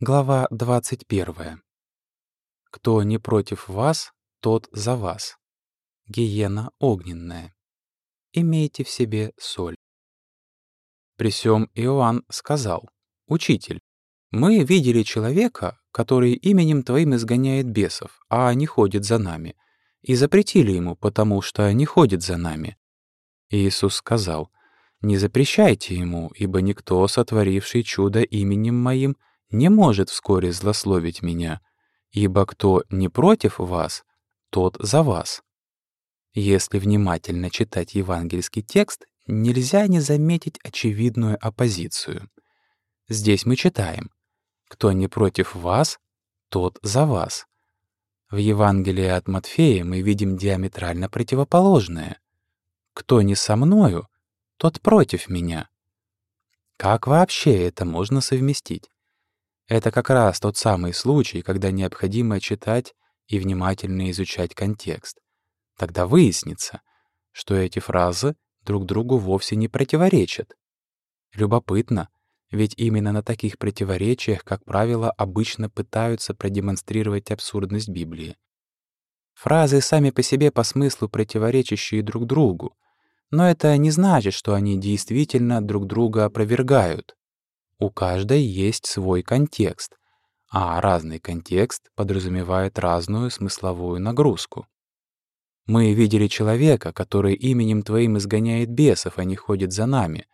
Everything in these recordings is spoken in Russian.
Глава 21. «Кто не против вас, тот за вас. Гиена огненная. Имейте в себе соль». При сём Иоанн сказал, «Учитель, мы видели человека, который именем Твоим изгоняет бесов, а не ходит за нами, и запретили ему, потому что не ходит за нами». Иисус сказал, «Не запрещайте ему, ибо никто, сотворивший чудо именем Моим, не может вскоре злословить меня, ибо кто не против вас, тот за вас». Если внимательно читать евангельский текст, нельзя не заметить очевидную оппозицию. Здесь мы читаем «Кто не против вас, тот за вас». В Евангелии от Матфея мы видим диаметрально противоположное. «Кто не со мною, тот против меня». Как вообще это можно совместить? Это как раз тот самый случай, когда необходимо читать и внимательно изучать контекст. Тогда выяснится, что эти фразы друг другу вовсе не противоречат. Любопытно, ведь именно на таких противоречиях, как правило, обычно пытаются продемонстрировать абсурдность Библии. Фразы сами по себе по смыслу противоречащие друг другу, но это не значит, что они действительно друг друга опровергают. У каждой есть свой контекст, а разный контекст подразумевает разную смысловую нагрузку. Мы видели человека, который именем Твоим изгоняет бесов, а не ходит за нами,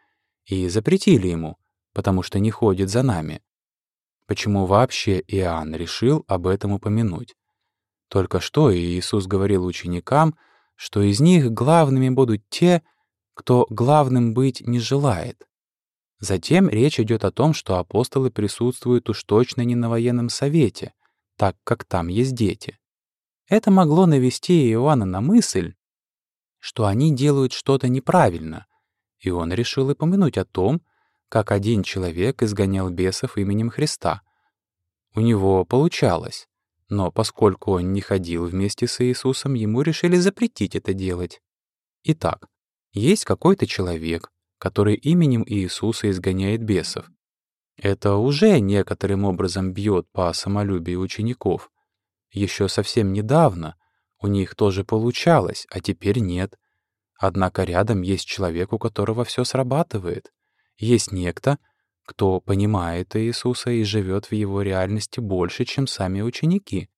и запретили ему, потому что не ходит за нами. Почему вообще Иоанн решил об этом упомянуть? Только что Иисус говорил ученикам, что из них главными будут те, кто главным быть не желает. Затем речь идет о том, что апостолы присутствуют уж точно не на военном совете, так как там есть дети. Это могло навести Иоанна на мысль, что они делают что-то неправильно, и он решил упомянуть о том, как один человек изгонял бесов именем Христа. У него получалось, но поскольку он не ходил вместе с Иисусом, ему решили запретить это делать. Итак, есть какой-то человек, который именем Иисуса изгоняет бесов. Это уже некоторым образом бьет по самолюбию учеников. Еще совсем недавно у них тоже получалось, а теперь нет. Однако рядом есть человек, у которого все срабатывает. Есть некто, кто понимает Иисуса и живет в его реальности больше, чем сами ученики.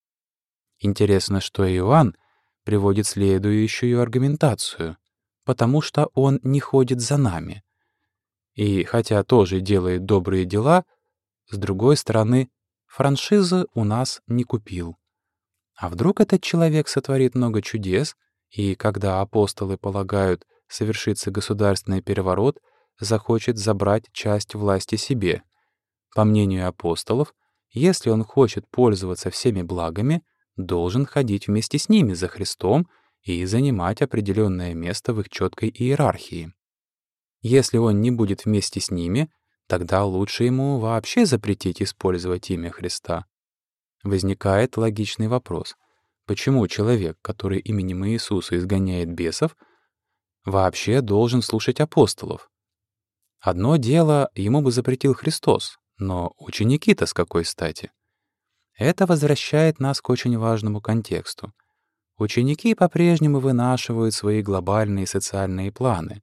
Интересно, что Иоанн приводит следующую аргументацию потому что он не ходит за нами. И хотя тоже делает добрые дела, с другой стороны, франшизы у нас не купил. А вдруг этот человек сотворит много чудес, и когда апостолы полагают совершится государственный переворот, захочет забрать часть власти себе. По мнению апостолов, если он хочет пользоваться всеми благами, должен ходить вместе с ними за Христом и занимать определенное место в их четкой иерархии. Если он не будет вместе с ними, тогда лучше ему вообще запретить использовать имя Христа. Возникает логичный вопрос. Почему человек, который именем Иисуса изгоняет бесов, вообще должен слушать апостолов? Одно дело ему бы запретил Христос, но ученики-то с какой стати? Это возвращает нас к очень важному контексту — Ученики по-прежнему вынашивают свои глобальные социальные планы,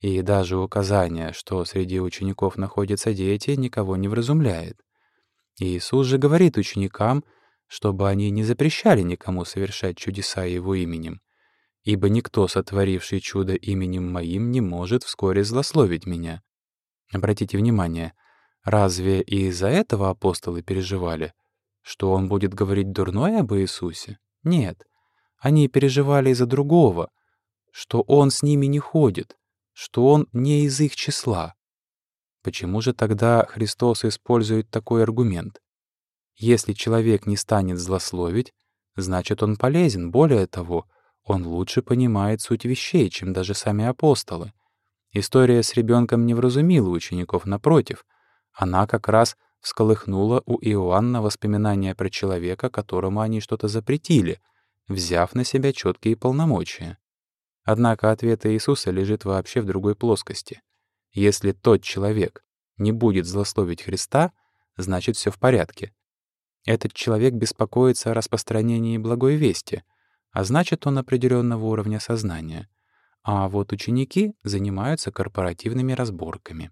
и даже указание, что среди учеников находятся дети, никого не вразумляет. Иисус же говорит ученикам, чтобы они не запрещали никому совершать чудеса Его именем, ибо никто, сотворивший чудо именем Моим, не может вскоре злословить Меня. Обратите внимание, разве и из-за этого апостолы переживали, что Он будет говорить дурное об Иисусе? Нет. Они переживали из-за другого, что он с ними не ходит, что он не из их числа. Почему же тогда Христос использует такой аргумент? Если человек не станет злословить, значит, он полезен, более того, он лучше понимает суть вещей, чем даже сами апостолы. История с ребенком не вразумила учеников, напротив, она как раз всколыхнула у Иоанна воспоминания про человека, которому они что-то запретили — взяв на себя четкие полномочия. Однако ответ Иисуса лежит вообще в другой плоскости. Если тот человек не будет злословить Христа, значит, все в порядке. Этот человек беспокоится о распространении благой вести, а значит, он определенного уровня сознания. А вот ученики занимаются корпоративными разборками.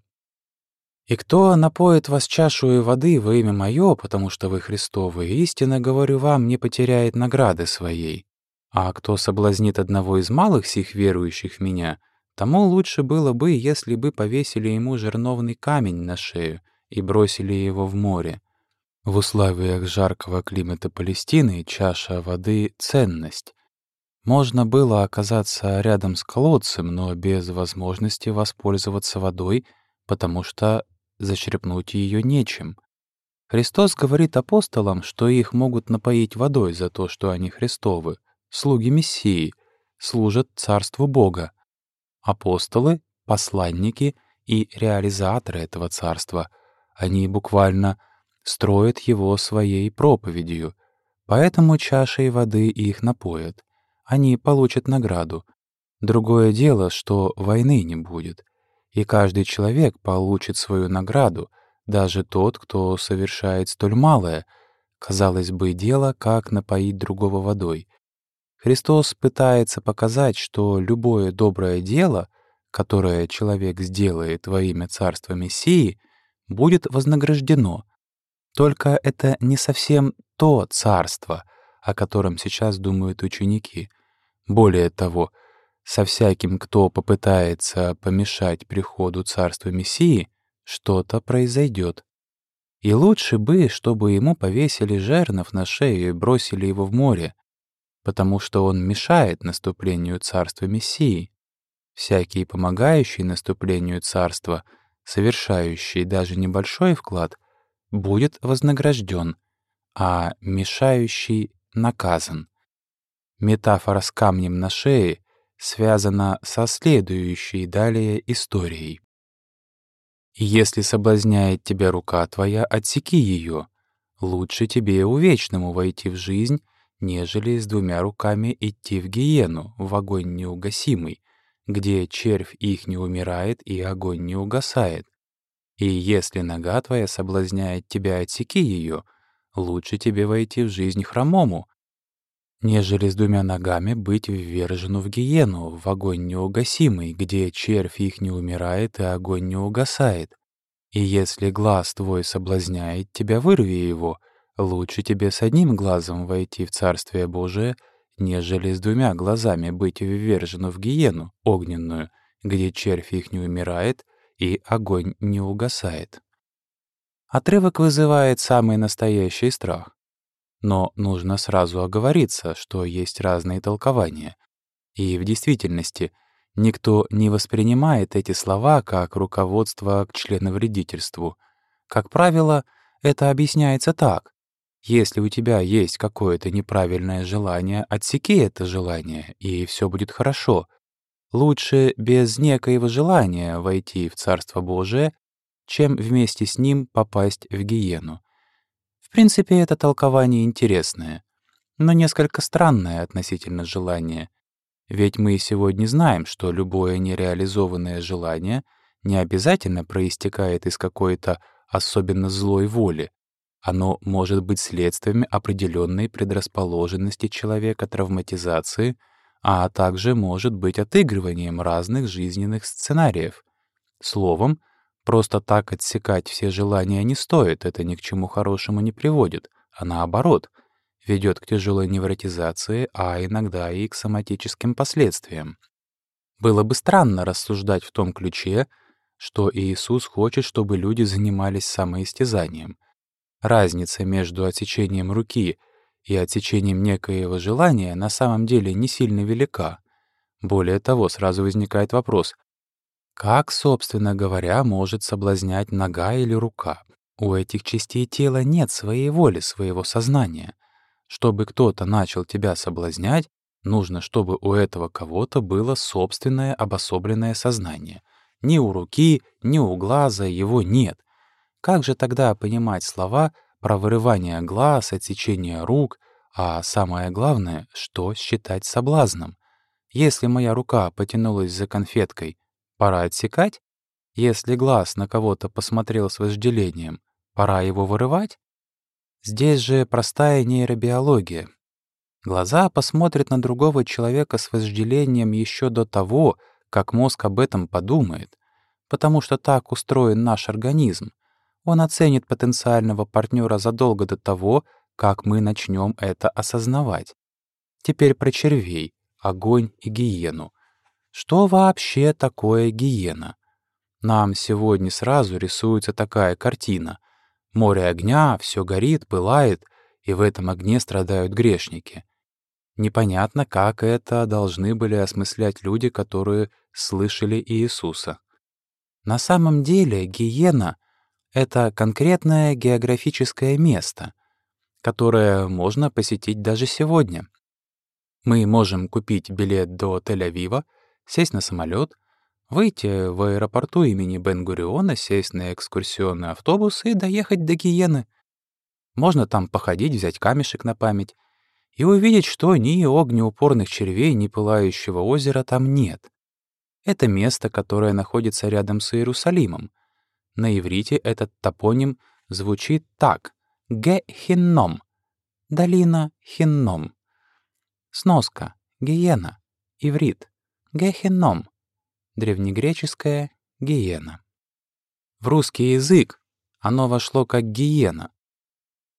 «И кто напоит вас чашую воды во имя Мое, потому что вы Христовы, истинно говорю вам, не потеряет награды своей. А кто соблазнит одного из малых сих верующих в Меня, тому лучше было бы, если бы повесили ему жерновный камень на шею и бросили его в море. В условиях жаркого климата Палестины чаша воды — ценность. Можно было оказаться рядом с колодцем, но без возможности воспользоваться водой, потому что зачерпнуть ее нечем. Христос говорит апостолам, что их могут напоить водой за то, что они Христовы, слуги Мессии, служат Царству Бога. Апостолы — посланники и реализаторы этого Царства. Они буквально строят его своей проповедью, поэтому чашей воды их напоят. Они получат награду. Другое дело, что войны не будет — и каждый человек получит свою награду, даже тот, кто совершает столь малое, казалось бы, дело, как напоить другого водой. Христос пытается показать, что любое доброе дело, которое человек сделает во имя Царства Мессии, будет вознаграждено. Только это не совсем то царство, о котором сейчас думают ученики. Более того, — со всяким, кто попытается помешать приходу царства Мессии, что-то произойдет. И лучше бы, чтобы ему повесили жернов на шею и бросили его в море, потому что он мешает наступлению царства Мессии. Всякий помогающий наступлению царства, совершающий даже небольшой вклад, будет вознагражден, а мешающий — наказан. Метафора с камнем на шее связана со следующей далее историей. «Если соблазняет тебя рука твоя, отсеки ее. Лучше тебе увечному войти в жизнь, нежели с двумя руками идти в гиену, в огонь неугасимый, где червь их не умирает и огонь не угасает. И если нога твоя соблазняет тебя, отсеки ее, лучше тебе войти в жизнь хромому, нежели с двумя ногами быть ввержену в гиену, в огонь неугасимый, где червь их не умирает и огонь не угасает. И если глаз твой соблазняет тебя, вырви его, лучше тебе с одним глазом войти в Царствие Божие, нежели с двумя глазами быть ввержену в гиену огненную, где червь их не умирает и огонь не угасает. Отрывок вызывает самый настоящий страх. Но нужно сразу оговориться, что есть разные толкования. И в действительности никто не воспринимает эти слова как руководство к членовредительству. Как правило, это объясняется так. Если у тебя есть какое-то неправильное желание, отсеки это желание, и все будет хорошо. Лучше без некоего желания войти в Царство Божие, чем вместе с ним попасть в гиену принципе, это толкование интересное, но несколько странное относительно желания. Ведь мы сегодня знаем, что любое нереализованное желание не обязательно проистекает из какой-то особенно злой воли. Оно может быть следствием определенной предрасположенности человека травматизации, а также может быть отыгрыванием разных жизненных сценариев. Словом, Просто так отсекать все желания не стоит, это ни к чему хорошему не приводит, а наоборот, ведет к тяжелой невротизации, а иногда и к соматическим последствиям. Было бы странно рассуждать в том ключе, что Иисус хочет, чтобы люди занимались самоистязанием. Разница между отсечением руки и отсечением некоего желания на самом деле не сильно велика. Более того, сразу возникает вопрос, как, собственно говоря, может соблазнять нога или рука? У этих частей тела нет своей воли, своего сознания. Чтобы кто-то начал тебя соблазнять, нужно, чтобы у этого кого-то было собственное обособленное сознание. Ни у руки, ни у глаза его нет. Как же тогда понимать слова про вырывание глаз, отсечение рук, а самое главное, что считать соблазном? Если моя рука потянулась за конфеткой, Пора отсекать? Если глаз на кого-то посмотрел с вожделением, Пора его вырывать? Здесь же простая нейробиология. Глаза посмотрят на другого человека с вожделением еще до того, как мозг об этом подумает, потому что так устроен наш организм. Он оценит потенциального партнера задолго до того, как мы начнем это осознавать. Теперь про червей, огонь и гиену. Что вообще такое гиена? Нам сегодня сразу рисуется такая картина. Море огня, все горит, пылает, и в этом огне страдают грешники. Непонятно, как это должны были осмыслять люди, которые слышали Иисуса. На самом деле гиена — это конкретное географическое место, которое можно посетить даже сегодня. Мы можем купить билет до Тель-Авива, сесть на самолет, выйти в аэропорту имени Бен-Гуриона, сесть на экскурсионный автобус и доехать до Гиены. Можно там походить, взять камешек на память, и увидеть, что ни огнеупорных червей, ни пылающего озера там нет. Это место, которое находится рядом с Иерусалимом. На иврите этот топоним звучит так — Ге-Хинном, долина Хинном. Сноска, гиена, иврит, Ге-Хинном, древнегреческое гиена. В русский язык оно вошло как гиена,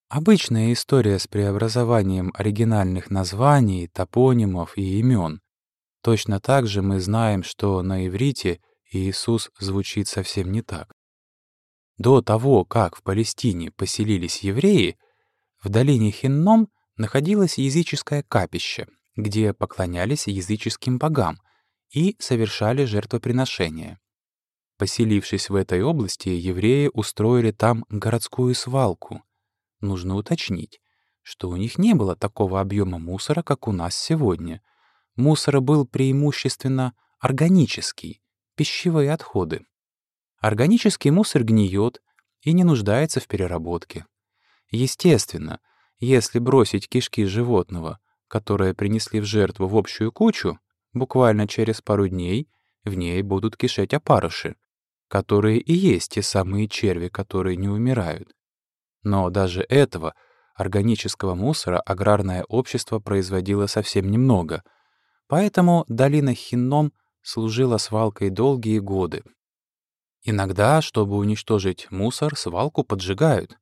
Обычная история с преобразованием оригинальных названий, топонимов и имен. Точно так же мы знаем, что на иврите Иисус звучит совсем не так. До того, как в Палестине поселились евреи, в долине Хинном находилось языческое капище, где поклонялись языческим богам и совершали жертвоприношения. Поселившись в этой области, евреи устроили там городскую свалку — Нужно уточнить, что у них не было такого объема мусора, как у нас сегодня. Мусор был преимущественно органический, пищевые отходы. Органический мусор гниет и не нуждается в переработке. Естественно, если бросить кишки животного, которые принесли в жертву в общую кучу, буквально через пару дней в ней будут кишеть опарыши, которые и есть те самые черви, которые не умирают. Но даже этого, органического мусора, аграрное общество производило совсем немного. Поэтому долина Хинном служила свалкой долгие годы. Иногда, чтобы уничтожить мусор, свалку поджигают.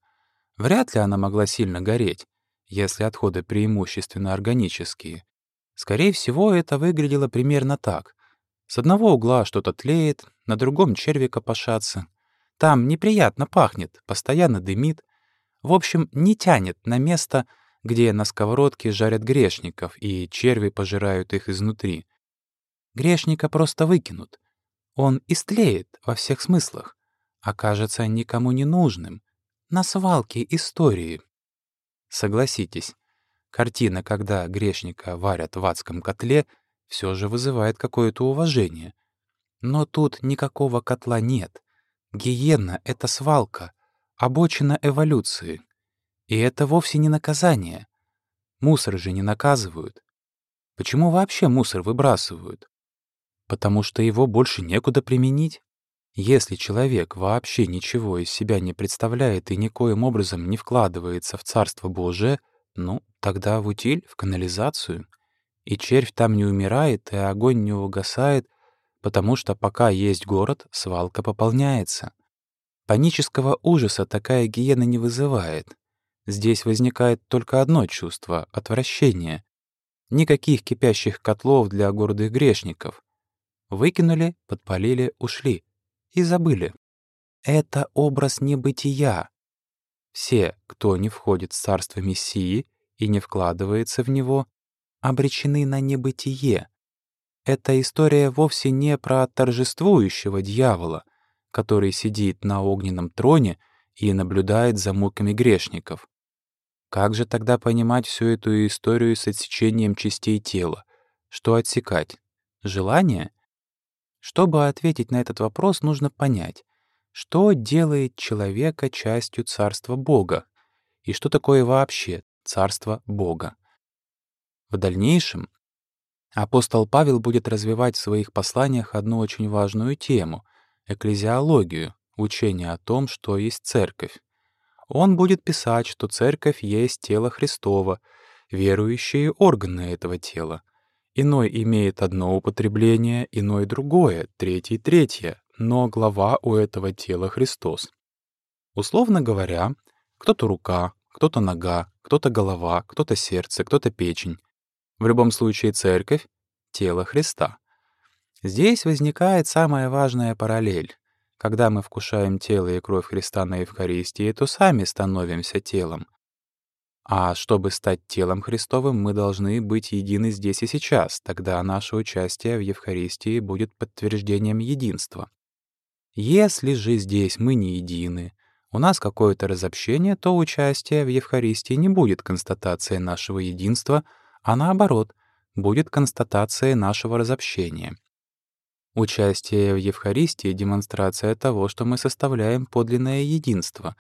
Вряд ли она могла сильно гореть, если отходы преимущественно органические. Скорее всего, это выглядело примерно так. С одного угла что-то тлеет, на другом черви копошатся. Там неприятно пахнет, постоянно дымит, в общем, не тянет на место, где на сковородке жарят грешников, и черви пожирают их изнутри. Грешника просто выкинут. Он истлеет во всех смыслах, окажется никому не нужным, на свалке истории. Согласитесь, картина, когда грешника варят в адском котле, все же вызывает какое-то уважение. Но тут никакого котла нет. Гиена — это свалка — обочина эволюции. И это вовсе не наказание. Мусор же не наказывают. Почему вообще мусор выбрасывают? Потому что его больше некуда применить. Если человек вообще ничего из себя не представляет и никоим образом не вкладывается в Царство Божие, ну, тогда в утиль, в канализацию. И червь там не умирает, и огонь не угасает, потому что пока есть город, свалка пополняется. Панического ужаса такая гиена не вызывает. Здесь возникает только одно чувство — отвращение. Никаких кипящих котлов для гордых грешников. Выкинули, подпалили, ушли. И забыли. Это образ небытия. Все, кто не входит в царство Мессии и не вкладывается в него, обречены на небытие. Эта история вовсе не про торжествующего дьявола — который сидит на огненном троне и наблюдает за муками грешников. Как же тогда понимать всю эту историю с отсечением частей тела? Что отсекать? Желание? Чтобы ответить на этот вопрос, нужно понять, что делает человека частью Царства Бога и что такое вообще Царство Бога. В дальнейшем апостол Павел будет развивать в своих посланиях одну очень важную тему — экклезиологию, учение о том, что есть церковь. он будет писать, что церковь есть тело Христово, верующие — органы этого тела. Иной имеет одно употребление, иной — другое, третий — третье, но глава у этого тела Христос. Условно говоря, кто-то рука, кто-то нога, кто-то голова, кто-то сердце, кто-то печень. В любом случае церковь — тело Христа. Здесь возникает самая важная параллель. Когда мы вкушаем тело и кровь Христа на Евхаристии, то сами становимся телом. А чтобы стать телом Христовым, мы должны быть едины здесь и сейчас, тогда наше участие в Евхаристии будет подтверждением единства. Если же здесь мы не едины, у нас какое-то разобщение, то участие в Евхаристии не будет констатацией нашего единства, а наоборот, будет констатацией нашего разобщения. Участие в Евхаристии — демонстрация того, что мы составляем подлинное единство.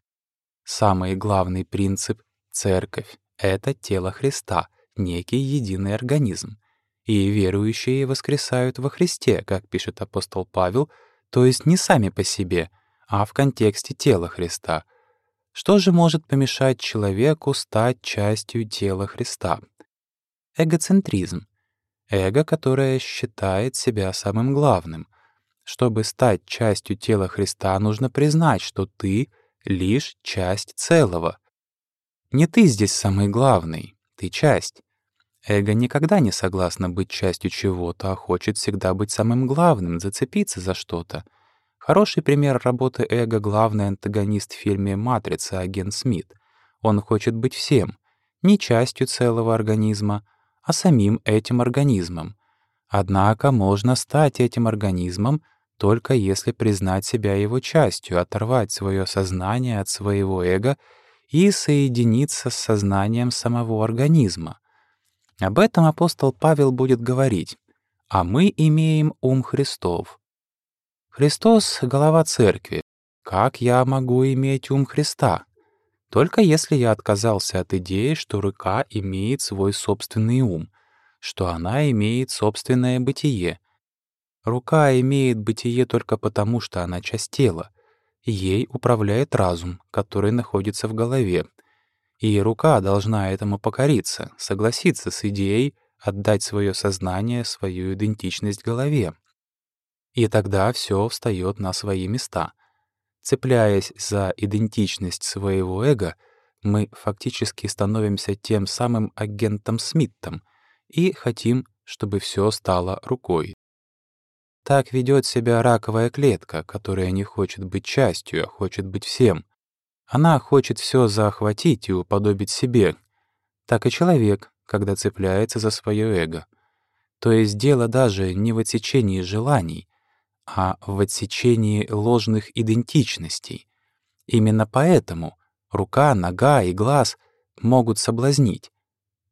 Самый главный принцип — церковь — это тело Христа, некий единый организм. И верующие воскресают во Христе, как пишет апостол Павел, то есть не сами по себе, а в контексте тела Христа. Что же может помешать человеку стать частью тела Христа? Эгоцентризм — Эго, которое считает себя самым главным. Чтобы стать частью тела Христа, нужно признать, что ты — лишь часть целого. Не ты здесь самый главный, ты часть. Эго никогда не согласно быть частью чего-то, а хочет всегда быть самым главным, зацепиться за что-то. Хороший пример работы эго — главный антагонист в фильме «Матрица» агент Смит. Он хочет быть всем, не частью целого организма, а самим этим организмом. Однако можно стать этим организмом только если признать себя его частью, оторвать свое сознание от своего эго и соединиться с сознанием самого организма. Об этом апостол Павел будет говорить. «А мы имеем ум Христов». Христос — голова церкви. Как я могу иметь ум Христа? Только если я отказался от идеи, что рука имеет свой собственный ум, что она имеет собственное бытие. Рука имеет бытие только потому, что она часть тела. Ей управляет разум, который находится в голове. И рука должна этому покориться, согласиться с идеей, отдать свое сознание, свою идентичность голове. И тогда все встает на свои места — Цепляясь за идентичность своего эго, мы фактически становимся тем самым агентом Смиттом и хотим, чтобы все стало рукой. Так ведет себя раковая клетка, которая не хочет быть частью, а хочет быть всем. Она хочет все захватить и уподобить себе. Так и человек, когда цепляется за свое эго. То есть дело даже не в отсечении желаний, а в отсечении ложных идентичностей. Именно поэтому рука, нога и глаз могут соблазнить.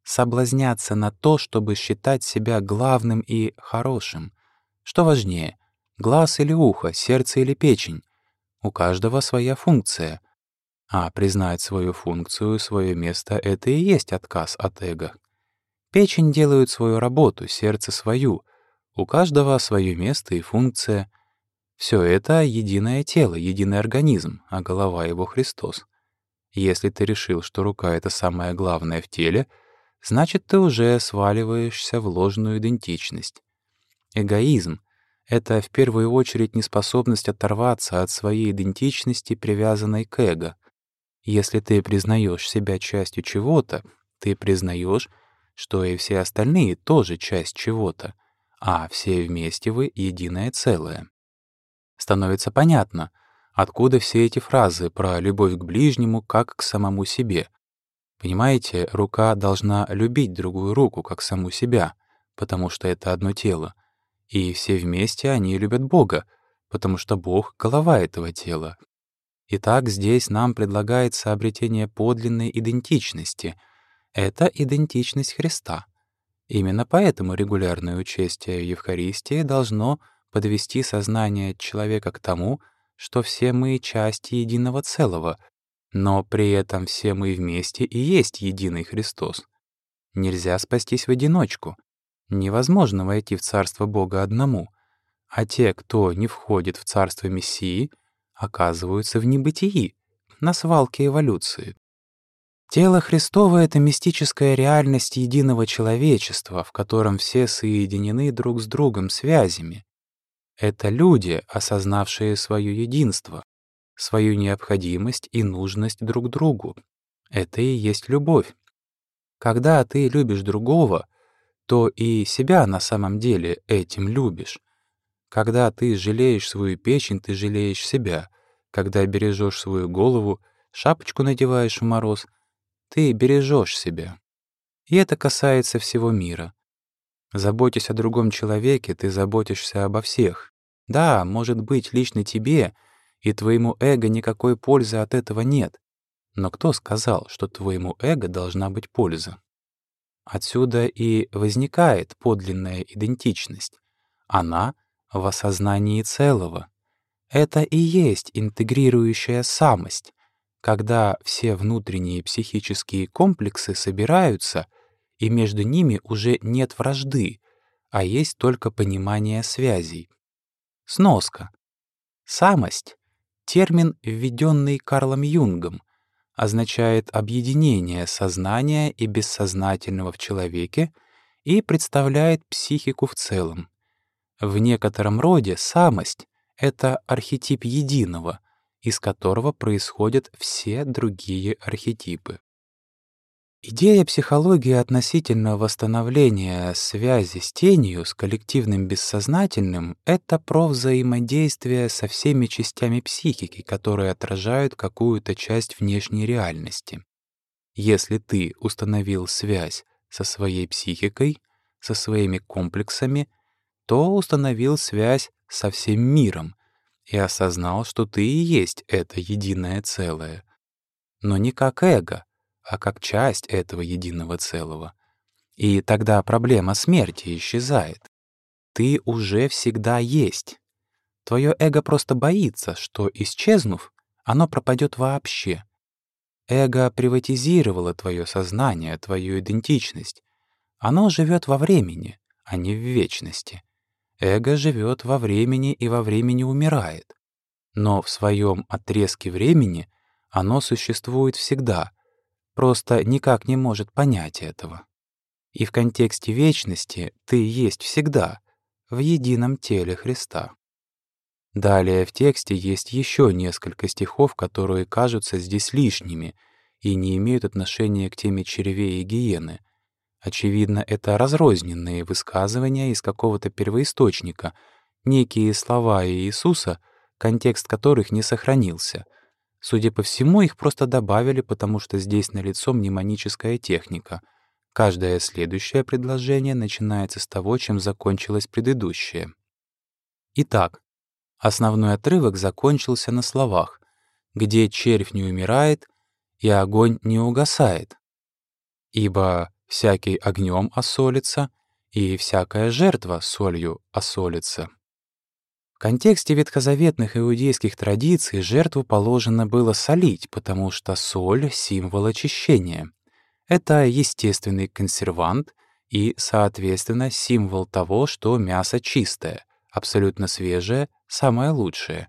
Соблазняться на то, чтобы считать себя главным и хорошим. Что важнее, глаз или ухо, сердце или печень? У каждого своя функция. А признать свою функцию, свое место — это и есть отказ от эго. Печень делает свою работу, сердце — свою — у каждого свое место и функция. Все это — единое тело, единый организм, а голова его — Христос. Если ты решил, что рука — это самое главное в теле, значит, ты уже сваливаешься в ложную идентичность. Эгоизм — это в первую очередь неспособность оторваться от своей идентичности, привязанной к эго. Если ты признаешь себя частью чего-то, ты признаешь, что и все остальные тоже часть чего-то а все вместе вы единое целое. Становится понятно, откуда все эти фразы про любовь к ближнему как к самому себе. Понимаете, рука должна любить другую руку как саму себя, потому что это одно тело. И все вместе они любят Бога, потому что Бог — голова этого тела. Итак, здесь нам предлагается обретение подлинной идентичности. Это идентичность Христа — Именно поэтому регулярное участие в Евхаристии должно подвести сознание человека к тому, что все мы — части единого целого, но при этом все мы вместе и есть единый Христос. Нельзя спастись в одиночку. Невозможно войти в Царство Бога одному, а те, кто не входит в Царство Мессии, оказываются в небытии. на свалке эволюции. Тело Христово — это мистическая реальность единого человечества, в котором все соединены друг с другом связями. Это люди, осознавшие свое единство, свою необходимость и нужность друг другу. Это и есть любовь. Когда ты любишь другого, то и себя на самом деле этим любишь. Когда ты жалеешь свою печень, ты жалеешь себя. Когда бережешь свою голову, шапочку надеваешь в мороз, ты бережешь себя. И это касается всего мира. Заботясь о другом человеке, ты заботишься обо всех. Да, может быть, лично тебе и твоему эго никакой пользы от этого нет. Но кто сказал, что твоему эго должна быть польза? Отсюда и возникает подлинная идентичность. Она в осознании целого. Это и есть интегрирующая самость, когда все внутренние психические комплексы собираются, и между ними уже нет вражды, а есть только понимание связей. Сноска. Самость — термин, введенный Карлом Юнгом, означает объединение сознания и бессознательного в человеке и представляет психику в целом. В некотором роде самость — это архетип единого, из которого происходят все другие архетипы. Идея психологии относительно восстановления связи с тенью, с коллективным бессознательным — это про взаимодействие со всеми частями психики, которые отражают какую-то часть внешней реальности. Если ты установил связь со своей психикой, со своими комплексами, то установил связь со всем миром и осознал, что ты и есть это единое целое. Но не как эго — а как часть этого единого целого. И тогда проблема смерти исчезает. Ты уже всегда есть. Твое эго просто боится, что, исчезнув, оно пропадет вообще. Эго приватизировало твое сознание, твою идентичность. Оно живет во времени, а не в вечности. Эго живет во времени и во времени умирает. Но в своем отрезке времени оно существует всегда — просто никак не может понять этого. И в контексте вечности ты есть всегда, в едином теле Христа. Далее в тексте есть еще несколько стихов, которые кажутся здесь лишними и не имеют отношения к теме червей и гиены. Очевидно, это разрозненные высказывания из какого-то первоисточника, некие слова Иисуса, контекст которых не сохранился — Судя по всему, их просто добавили, потому что здесь налицо мнемоническая техника. Каждое следующее предложение начинается с того, чем закончилось предыдущее. Итак, основной отрывок закончился на словах «где червь не умирает и огонь не угасает, ибо всякий огнем осолится, и всякая жертва солью осолится» контексте ветхозаветных иудейских традиций жертву положено было солить, потому что соль — символ очищения. Это естественный консервант и, соответственно, символ того, что мясо чистое, абсолютно свежее, самое лучшее.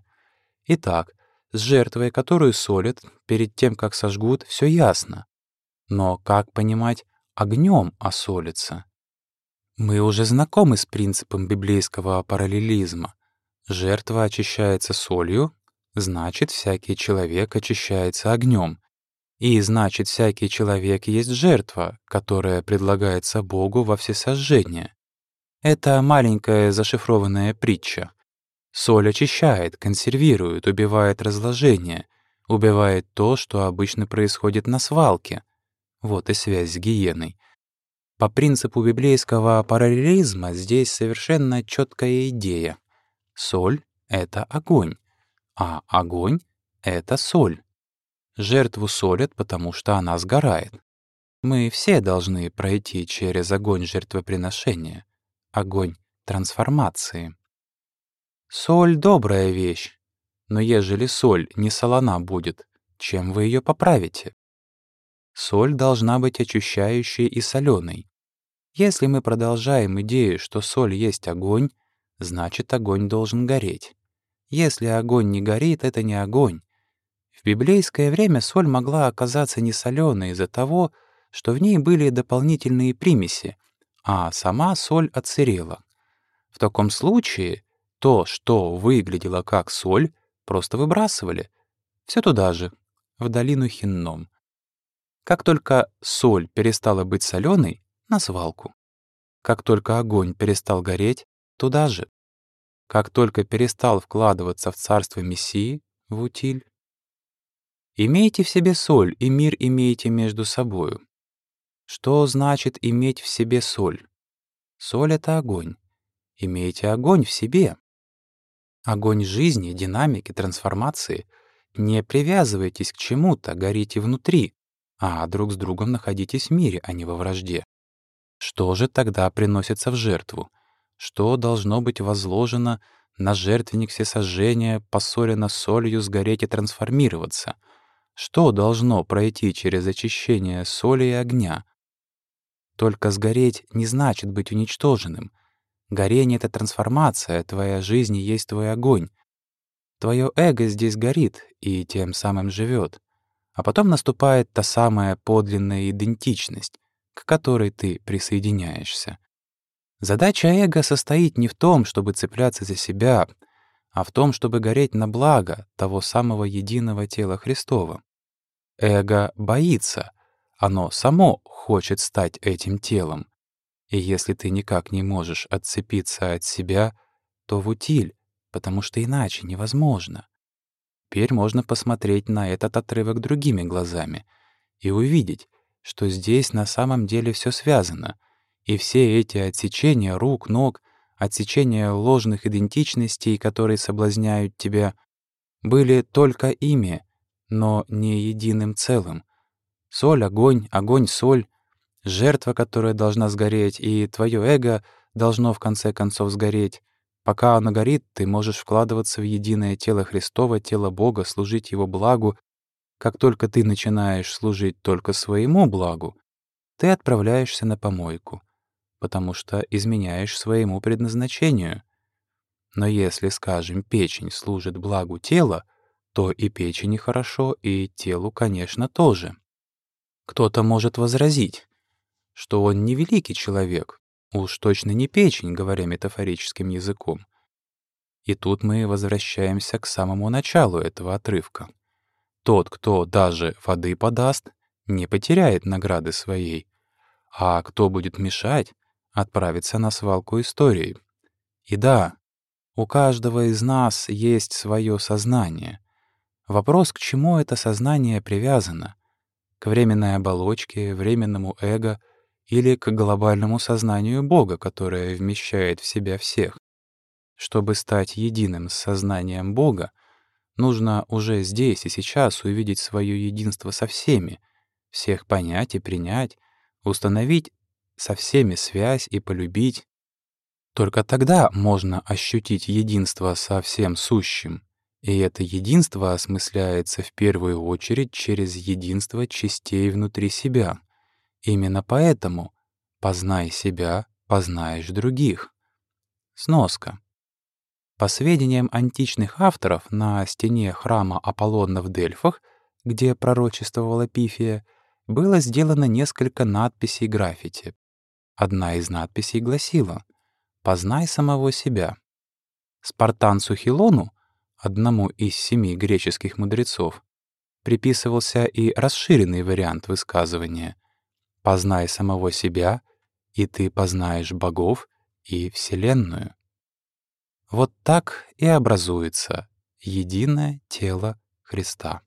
Итак, с жертвой, которую солят, перед тем, как сожгут, все ясно. Но как понимать огнем осолиться? Мы уже знакомы с принципом библейского параллелизма — Жертва очищается солью, значит, всякий человек очищается огнем. И значит, всякий человек есть жертва, которая предлагается Богу во всесожжение. Это маленькая зашифрованная притча. Соль очищает, консервирует, убивает разложение, убивает то, что обычно происходит на свалке. Вот и связь с гиеной. По принципу библейского параллелизма здесь совершенно четкая идея. Соль — это огонь, а огонь — это соль. Жертву солят, потому что она сгорает. Мы все должны пройти через огонь жертвоприношения, огонь трансформации. Соль — добрая вещь, но ежели соль не солона будет, чем вы ее поправите? Соль должна быть очищающей и соленой. Если мы продолжаем идею, что соль есть огонь, значит, огонь должен гореть. Если огонь не горит, это не огонь. В библейское время соль могла оказаться не соленой из-за того, что в ней были дополнительные примеси, а сама соль отсырела. В таком случае то, что выглядело как соль, просто выбрасывали. Все туда же, в долину Хинном. Как только соль перестала быть соленой, на свалку. Как только огонь перестал гореть, туда же. Как только перестал вкладываться в царство Мессии, в утиль. Имейте в себе соль, и мир имейте между собою. Что значит иметь в себе соль? Соль — это огонь. Имейте огонь в себе. Огонь жизни, динамики, трансформации. Не привязывайтесь к чему-то, горите внутри, а друг с другом находитесь в мире, а не во вражде. Что же тогда приносится в жертву? Что должно быть возложено на жертвенник всесожжения, поссорено солью, сгореть и трансформироваться? Что должно пройти через очищение соли и огня? Только сгореть не значит быть уничтоженным. Горение — это трансформация, твоя жизнь есть твой огонь. Твое эго здесь горит и тем самым живет. А потом наступает та самая подлинная идентичность, к которой ты присоединяешься. Задача эго состоит не в том, чтобы цепляться за себя, а в том, чтобы гореть на благо того самого единого тела Христова. Эго боится, оно само хочет стать этим телом. И если ты никак не можешь отцепиться от себя, то в утиль, потому что иначе невозможно. Теперь можно посмотреть на этот отрывок другими глазами и увидеть, что здесь на самом деле все связано, и все эти отсечения рук, ног, отсечения ложных идентичностей, которые соблазняют тебя, были только ими, но не единым целым — Соль, огонь, огонь, соль, жертва, которая должна сгореть, и твое эго должно в конце концов сгореть. Пока оно горит, ты можешь вкладываться в единое тело Христова, тело Бога, служить Его благу. Как только ты начинаешь служить только своему благу, ты отправляешься на помойку, потому что изменяешь своему предназначению. Но если, скажем, печень служит благу тела, то и печени хорошо, и телу, конечно, тоже. Кто-то может возразить, что он не великий человек, уж точно не печень, говоря метафорическим языком. И тут мы возвращаемся к самому началу этого отрывка. Тот, кто даже воды подаст, не потеряет награды своей, а кто будет мешать, отправится на свалку истории. И да, у каждого из нас есть свое сознание. Вопрос, к чему это сознание привязано — к временной оболочке, временному эго или к глобальному сознанию Бога, которое вмещает в себя всех. Чтобы стать единым с сознанием Бога, нужно уже здесь и сейчас увидеть свое единство со всеми, всех понять и принять, установить со всеми связь и полюбить. Только тогда можно ощутить единство со всем сущим, и это единство осмысляется в первую очередь через единство частей внутри себя. Именно поэтому «познай себя, познаешь других». Сноска. По сведениям античных авторов, на стене храма Аполлона в Дельфах, где пророчествовала Пифия, было сделано несколько надписей граффити. Одна из надписей гласила «Познай самого себя». Спартанцу Хилону одному из семи греческих мудрецов, приписывался и расширенный вариант высказывания «Познай самого себя, и ты познаешь богов и Вселенную». Вот так и образуется единое тело Христа.